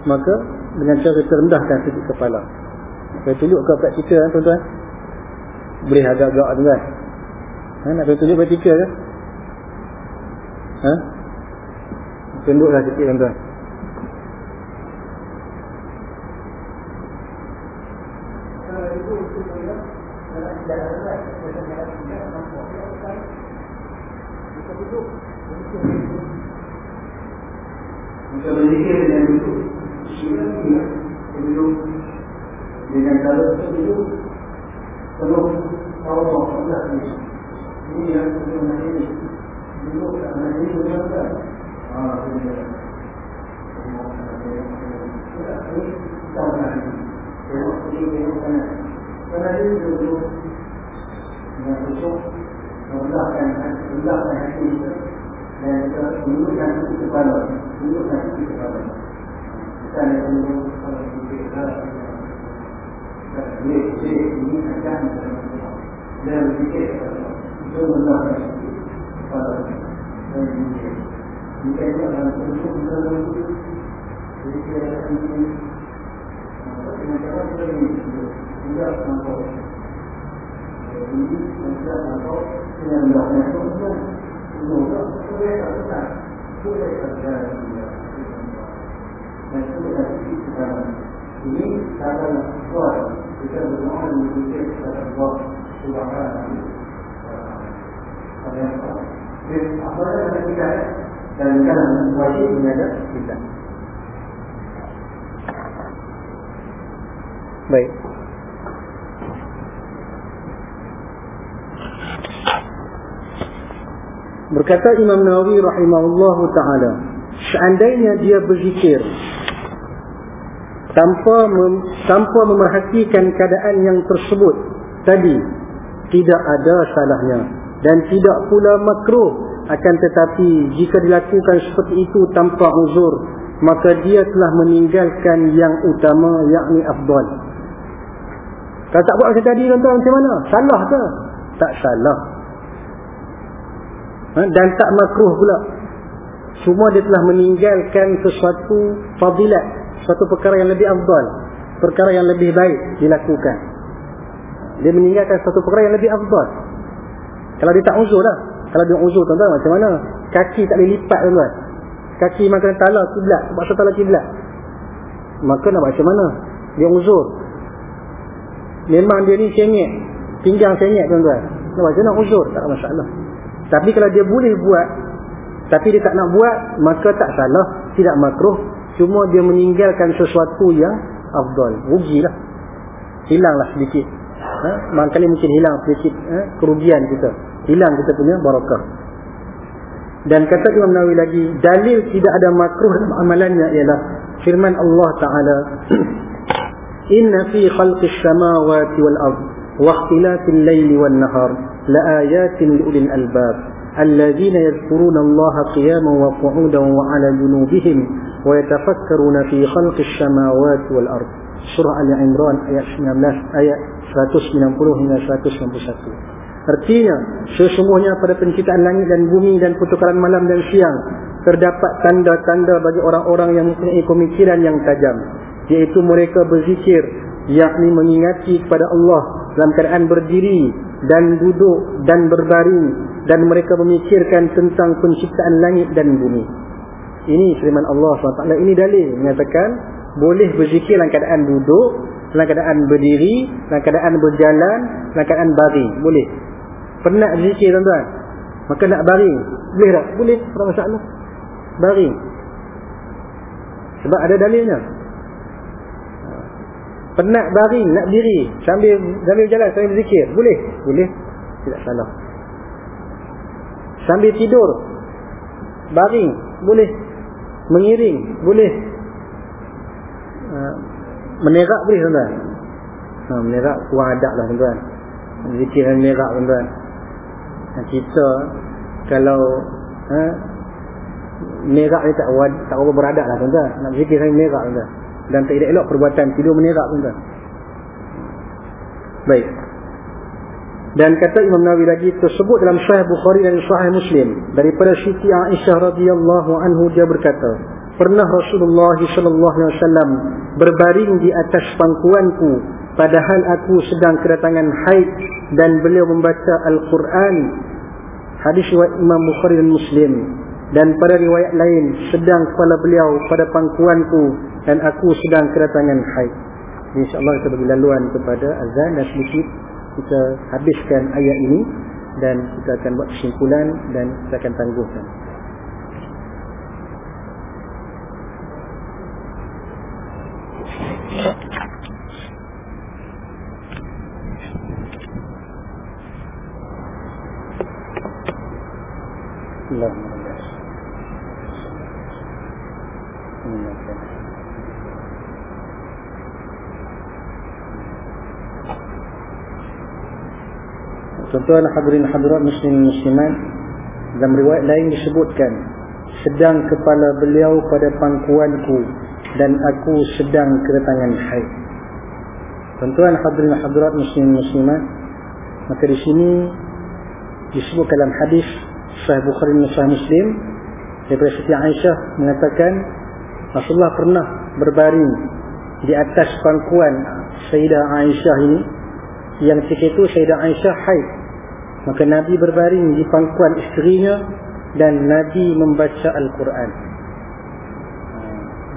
A: maka dengan cara kita rendahkan sedikit kepala saya tunjuk ke praktikal kan tuan-tuan boleh agak-agak tuan ha, nak tunjuk praktikal ke ha? tunduklah sedikit tuan-tuan Kita berzikir dengan duduk. Duduk. Dengan cara duduk Penuh Allah Allah Ini yang kita nak ini. Duduk tak nak ini Duduk tak Haa Ini Kerana dia duduk. Dengan khusyuk Rendahkan Rendahkan hati kita Dan kita menunjukkan kepala tunjukkan kita kepada kita ada tunggu kalau kita dan dia dia ini akan dan berfikir itu benar kepada dan dia jika dia akan tunjuk dalam jadi dia akan dengan cara kita ini tidak nampak ini tidak nampak dengan melakukan itu semoga kita tak boleh terjadi ini adalah sesuatu kita berdoa menuju kepada Allah Subhanahu taala. Apa yang kita dan kan wajib menjaga kita. Baik. Berkata Imam Nawawi rahimahullahu taala, seandainya dia berzikir tanpa mem, tanpa memerhatikan keadaan yang tersebut tadi tidak ada salahnya dan tidak pula makruh. Akan tetapi jika dilakukan seperti itu tanpa uzur maka dia telah meninggalkan yang utama yakni afdal. Kalau tak buat macam tadi tuan-tuan macam mana? Salah ke? Tak salah ha? dan tak makruh pula. Semua dia telah meninggalkan sesuatu fadilat satu perkara yang lebih afdal perkara yang lebih baik dilakukan. Dia meninggalkan satu perkara yang lebih afdal. Kalau dia tak uzur lah kalau dia uzur tuan-tuan macam mana? Kaki tak boleh lipat tuan-tuan. Kaki kena tala kiblat sebab tala kiblat. Maka nak macam mana? Dia uzur. Memang dia ni sengit pinggang sengit tuan-tuan. Nak macam mana? Uzur. Tak ada masalah tapi kalau dia boleh buat tapi dia tak nak buat maka tak salah tidak makruh Cuma dia meninggalkan sesuatu yang afdal. Rugilah. Hilanglah sedikit. Ha? Mangkali mungkin hilang sedikit ha? kerugian kita. Hilang kita punya barakah. Dan kata Imam Nawawi lagi, dalil tidak ada makruh dalam amalannya ialah firman Allah Ta'ala Inna fi khalqis samawati wal ard wa ikhtilafil layli wan nahar la ayatin li ulil albab الذين يذكرون الله قياما وقعودا وعلى جنوبهم ويتفكرون في خلق السماوات والأرض surah Ali Imran ayat 19 ayat 190 hingga 191 artinya sesungguhnya pada penciptaan langit dan bumi dan pertukaran malam dan siang terdapat tanda-tanda bagi orang-orang yang mempunyai pemikiran yang tajam yaitu mereka berzikir yakni mengingati kepada Allah dalam keadaan berdiri dan duduk dan berbaring dan mereka memikirkan tentang penciptaan langit dan bumi. Ini firman Allah SWT ini dalil menyatakan boleh berzikir dalam keadaan duduk dalam keadaan berdiri dalam keadaan berjalan dalam keadaan baring. Boleh. Penat berzikir tuan-tuan? Maka nak baring. Boleh tak? boleh. Tak masalah. Baring. Sebab ada dalilnya penat baring nak diri sambil sambil jalan sambil berzikir. Boleh? Boleh. Tidak salah. Sambil tidur. Baring boleh. Mengiring. Boleh. Uh, menerak boleh tuan-tuan. Ha, menerak kurang adab lah tuan-tuan. Zikir dan menerak tuan-tuan. Kita kalau ha, menerak ni tak, tak apa beradab lah tuan-tuan. Nak zikir dan menerak tuan-tuan dan tidak elok perbuatan. Tidur menerak tuan-tuan baik. Dan kata Imam Nawawi lagi tersebut dalam Sahih Bukhari dan Sahih Muslim. Daripada Siti Aisyah radhiyallahu anhu dia berkata, pernah Rasulullah sallallahu alaihi wasallam berbaring di atas pangkuanku padahal aku sedang kedatangan haid dan beliau membaca Al-Quran. Hadis riwayat Imam Bukhari dan Muslim. Dan pada riwayat lain sedang kepala beliau pada pangkuanku dan aku sedang kedatangan haid. Insya-Allah kita bagi laluan kepada azan dan sedikit kita habiskan ayat ini dan kita akan buat kesimpulan dan kita akan tangguhkan. Bismillahirrahmanirrahim. Tuan-tuan hadirin hadirat muslim muslimat dalam riwayat lain disebutkan sedang kepala beliau pada pangkuanku dan aku sedang kedatangan haid. Tuan-tuan hadirin hadirat muslim muslimat maka di sini disebut dalam hadis Sahih Bukhari Sahih Muslim daripada Siti Aisyah mengatakan Rasulullah pernah berbaring di atas pangkuan Sayyidah Aisyah ini yang ketika itu Sayyidah Aisyah haid Maka Nabi berbaring di pangkuan isterinya dan Nabi membaca Al-Quran.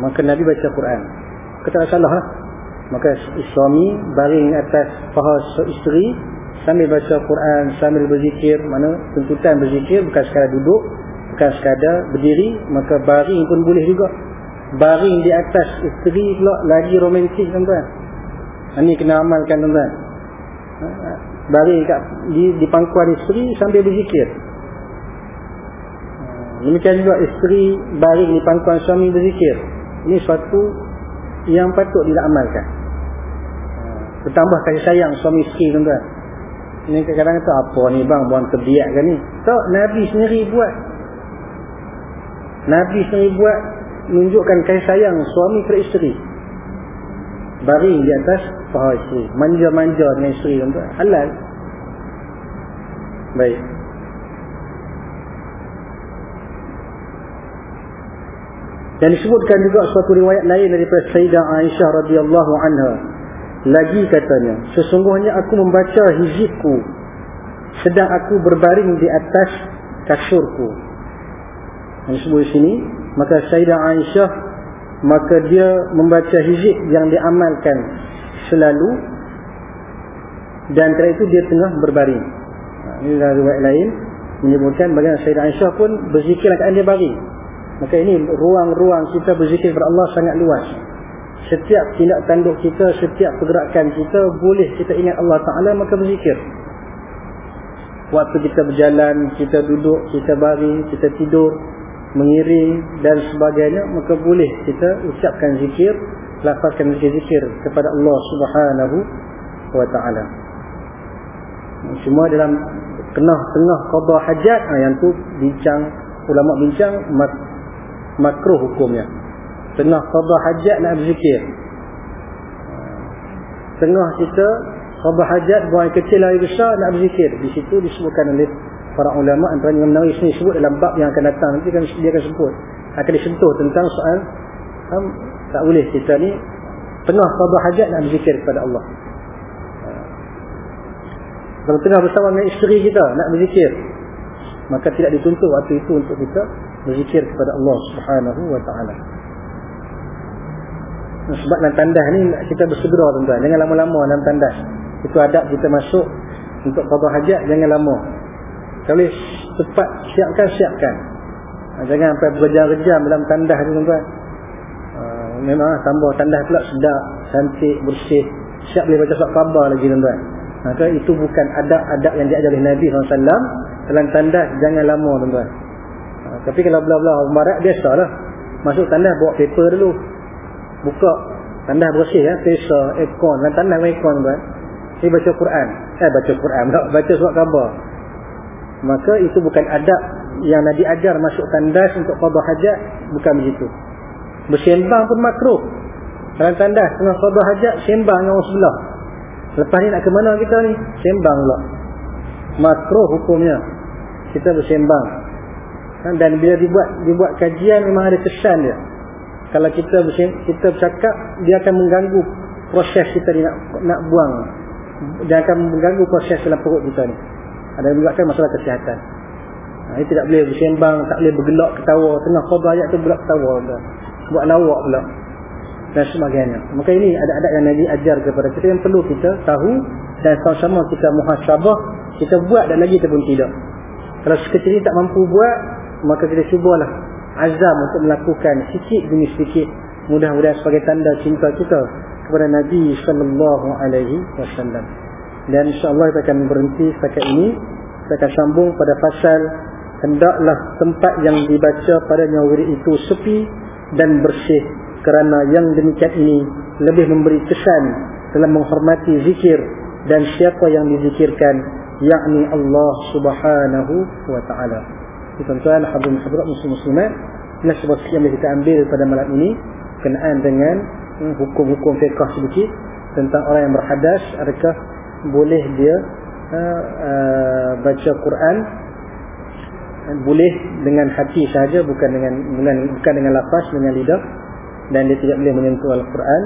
A: Maka Nabi baca Quran. Kata salah lah. Maka suami baring atas paha isteri sambil baca Quran, sambil berzikir. Mana tuntutan berzikir bukan sekadar duduk, bukan sekadar berdiri. Maka baring pun boleh juga. Baring di atas isteri pula lagi romantik tuan-tuan. Ini kena amalkan tuan-tuan baring kat, di, di pangkuan isteri sambil berzikir. Demikian juga isteri baring di pangkuan suami berzikir. Ini suatu yang patut diamalkan. Bertambah kasih sayang suami isteri tuan-tuan. Ini kadang-kadang kata apa ni bang buang terbiak kan ni. Tak, Nabi sendiri buat. Nabi sendiri buat menunjukkan kasih sayang suami kepada isteri baring di atas paha isteri manja-manja dengan isteri halal. Baik. Dan disebutkan juga suatu riwayat lain daripada Sayyidah Aisyah radhiyallahu anha. Lagi katanya sesungguhnya aku membaca hizibku sedang aku berbaring di atas kasurku. Yang disebut di sini maka Sayyidah Aisyah maka dia membaca hizib yang diamalkan selalu dan ketika itu dia tengah berbaring. Ha, ini adalah riwayat lain menyebutkan bagaimana Sayyidah Aisyah pun berzikir keadaan dia baring. Maka ini ruang-ruang kita berzikir kepada Allah sangat luas. Setiap tindak tanduk kita setiap pergerakan kita boleh kita ingat Allah Ta'ala maka berzikir. Waktu kita berjalan kita duduk, kita baring, kita tidur mengiring dan sebagainya maka boleh kita ucapkan zikir lafazkan zikir-zikir kepada Allah Subhanahu wa taala. Semua dalam kena tengah qada hajat ha, yang tu bincang ulama bincang mak, makruh hukumnya. Tengah qada hajat nak berzikir. Tengah kita qada hajat buang kecil air besar nak berzikir. Di situ disebutkan oleh para ulama antara yang menawi sini sebut dalam bab yang akan datang nanti kan dia akan sebut akan disentuh tentang soal um, tak boleh kita ni tengah qada hajat nak berzikir kepada Allah. Kalau tengah bersama dengan isteri kita nak berzikir maka tidak dituntut waktu itu untuk kita berzikir kepada Allah Subhanahu wa taala. Sebab dalam tandas ni kita bersegera tuan-tuan. Jangan lama-lama dalam tandas. Itu adab kita masuk untuk qada hajat jangan lama. Kalau cepat siapkan siapkan. Jangan sampai berjam-jam dalam tandas tuan-tuan memang tambah tandas pula sedap cantik bersih. Siap boleh baca surat khabar lagi tuan-tuan. Maka itu bukan adab-adab yang diajar oleh Nabi SAW dalam tandas jangan lama tuan-tuan. Ha, tapi kalau belah-belah barat biasalah. Masuk tandas bawa paper dulu. Buka. Tandas bersih ya. Pesa ekon dan tandas ekon tuan dia baca Quran. Eh baca Quran tak baca surat khabar maka itu bukan adab yang Nabi ajar masuk tandas untuk qada hajat. Bukan begitu bersembang pun makruh. Dalam tandas tengah qada hajat sembang dengan orang sebelah. Lepas ni nak ke mana kita ni? Sembang pula. Makruh hukumnya. Kita bersembang. Dan bila dibuat dibuat kajian memang ada kesan dia. Kalau kita kita bercakap dia akan mengganggu proses kita ni nak nak buang. Dia akan mengganggu proses dalam perut kita ni. Ada juga kan masalah kesihatan. Ha, ini tidak boleh bersembang tak boleh bergelak ketawa. Tengah khabar ayat tu gelak ketawa. Buat lawak pula dan sebagainya maka ini ada adab yang Nabi ajar kepada kita yang perlu kita tahu dan sama-sama kita muhasabah kita buat dan lagi ataupun tidak kalau sekecil ini tak mampu buat maka kita cubalah azam untuk melakukan sikit demi sedikit mudah-mudahan sebagai tanda cinta kita kepada Nabi sallallahu alaihi wasallam. Dan insya-Allah kita akan berhenti setakat ini. Kita akan sambung pada pasal hendaklah tempat yang dibaca pada wirid itu sepi dan bersih. Kerana yang demikian ini lebih memberi kesan dalam menghormati zikir dan siapa yang dizikirkan yakni Allah Subhanahu wa taala. Tuan-tuan hadirin hadirat muslim muslimat sebuah yang kita ambil pada malam ini kenaan dengan hmm, hukum-hukum fiqh sedikit tentang orang yang berhadas adakah boleh dia uh, uh, baca Quran boleh dengan hati sahaja bukan dengan bukan, bukan dengan lafaz dengan lidah. Dan dia tidak boleh menyentuh Al-Quran.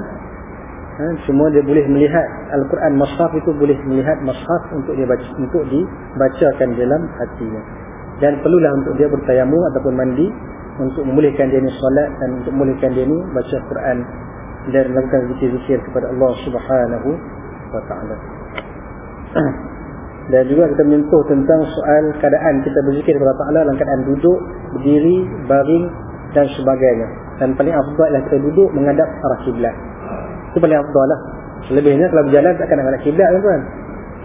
A: Ha, semua dia boleh melihat Al-Quran Mashaf itu boleh melihat Mashaf untuk dia baca, untuk dibacakan dalam hatinya. Dan perlulah untuk dia bertayamu ataupun mandi untuk memulihkan dia ni solat dan untuk memulihkan dia ni baca Quran dan melakukan zikir-zikir kepada Allah Subhanahu wa taala. Dan juga kita menyentuh tentang soal keadaan kita berzikir kepada Allah dalam keadaan duduk, berdiri, baring dan sebagainya. Dan paling afdal ialah kita duduk menghadap arah kiblat. Itu paling afdal lah. Selebihnya kalau berjalan takkan nak menghadap kiblat tuan-tuan.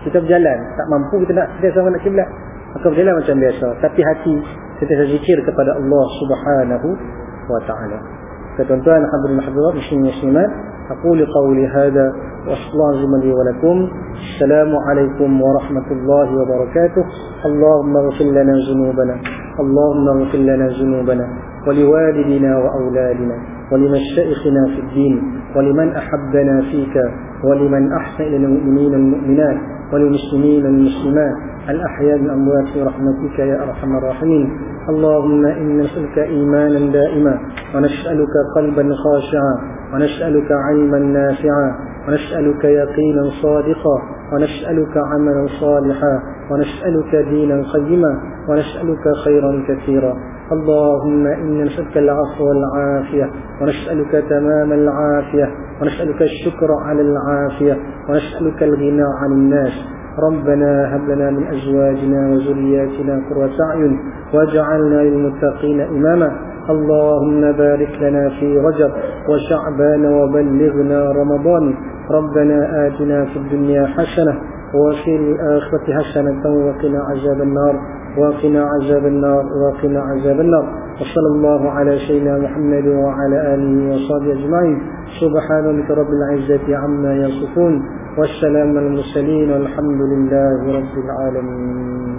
A: Kita berjalan, tak mampu kita nak sedia sama nak kiblat maka berjalan macam biasa tapi hati kita zikir kepada Allah Subhanahu wa taala كتنتهي الحمد المحضرات مشين يشيمان أقول قولي هذا وأشهد الله جملي ولكم. السلام عليكم ورحمة الله وبركاته. اللهم اغفر لنا ذنوبنا. اللهم اغفر لنا ذنوبنا. ولوالدنا وأولادنا. ولمشائخنا في الدين. ولمن أحبنا فيك. ولمن أحسن إلى المؤمنين المؤمنات وللمسلمين والمسلمات الأحياء الأموات في رحمتك يا أرحم الراحمين. اللهم إنا نسألك إيمانا دائما ونسألك قلبا خاشعا ونسألك علما نافعا ونسألك يقينا صادقا ونسألك عملا صالحا ونسألك دينا قيما ونسألك خيرا كثيرا. اللهم إنا نسألك العفو والعافية ونسألك تمام العافية ونسألك الشكر على العافية ونسألك الغنى عن الناس. ربنا هب لنا من أزواجنا وذرياتنا قرة أعين واجعلنا للمتقين إماما. اللهم بارك لنا في رجب وشعبان وبلغنا رمضان. ربنا آتنا في الدنيا حسنة وفي الآخرة حسنة وقنا عذاب النار. وقنا عذاب النار وقنا عذاب النار. وصلى الله على سيدنا محمد وعلى آله وصحبه أجمعين. سبحان رب العزة عما يصفون. والسلام المرسلين. والحمد لله رب العالمين.